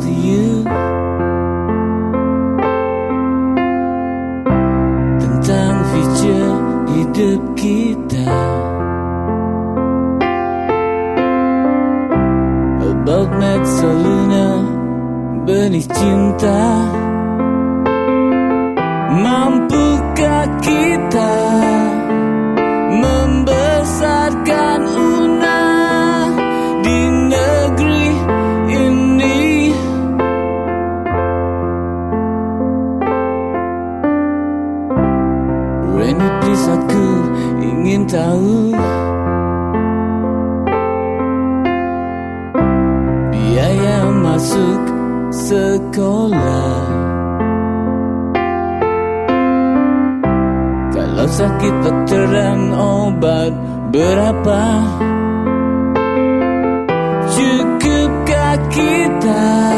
to you. Tentang future hidup kita. About Metsaluna Benih cinta tahu. Biaya masuk sekolah. Kalau sakit dokter dan obat berapa? Cukupkah kita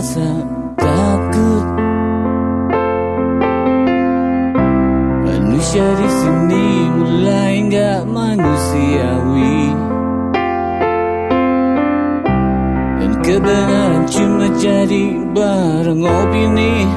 merasa takut. Manusia di sini mulai gak manusiawi. Dan kebenaran cuma jadi barang opini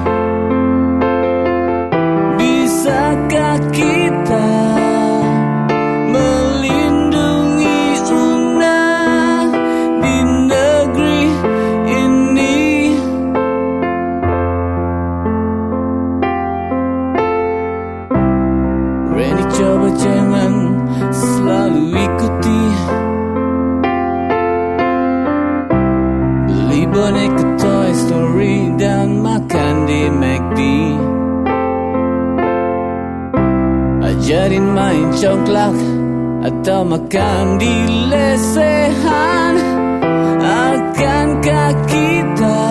Coba jangan selalu ikuti. Beli boneka Toy Story dan makan di McD Ajarin main congklak atau makan di lesehan. Akankah kita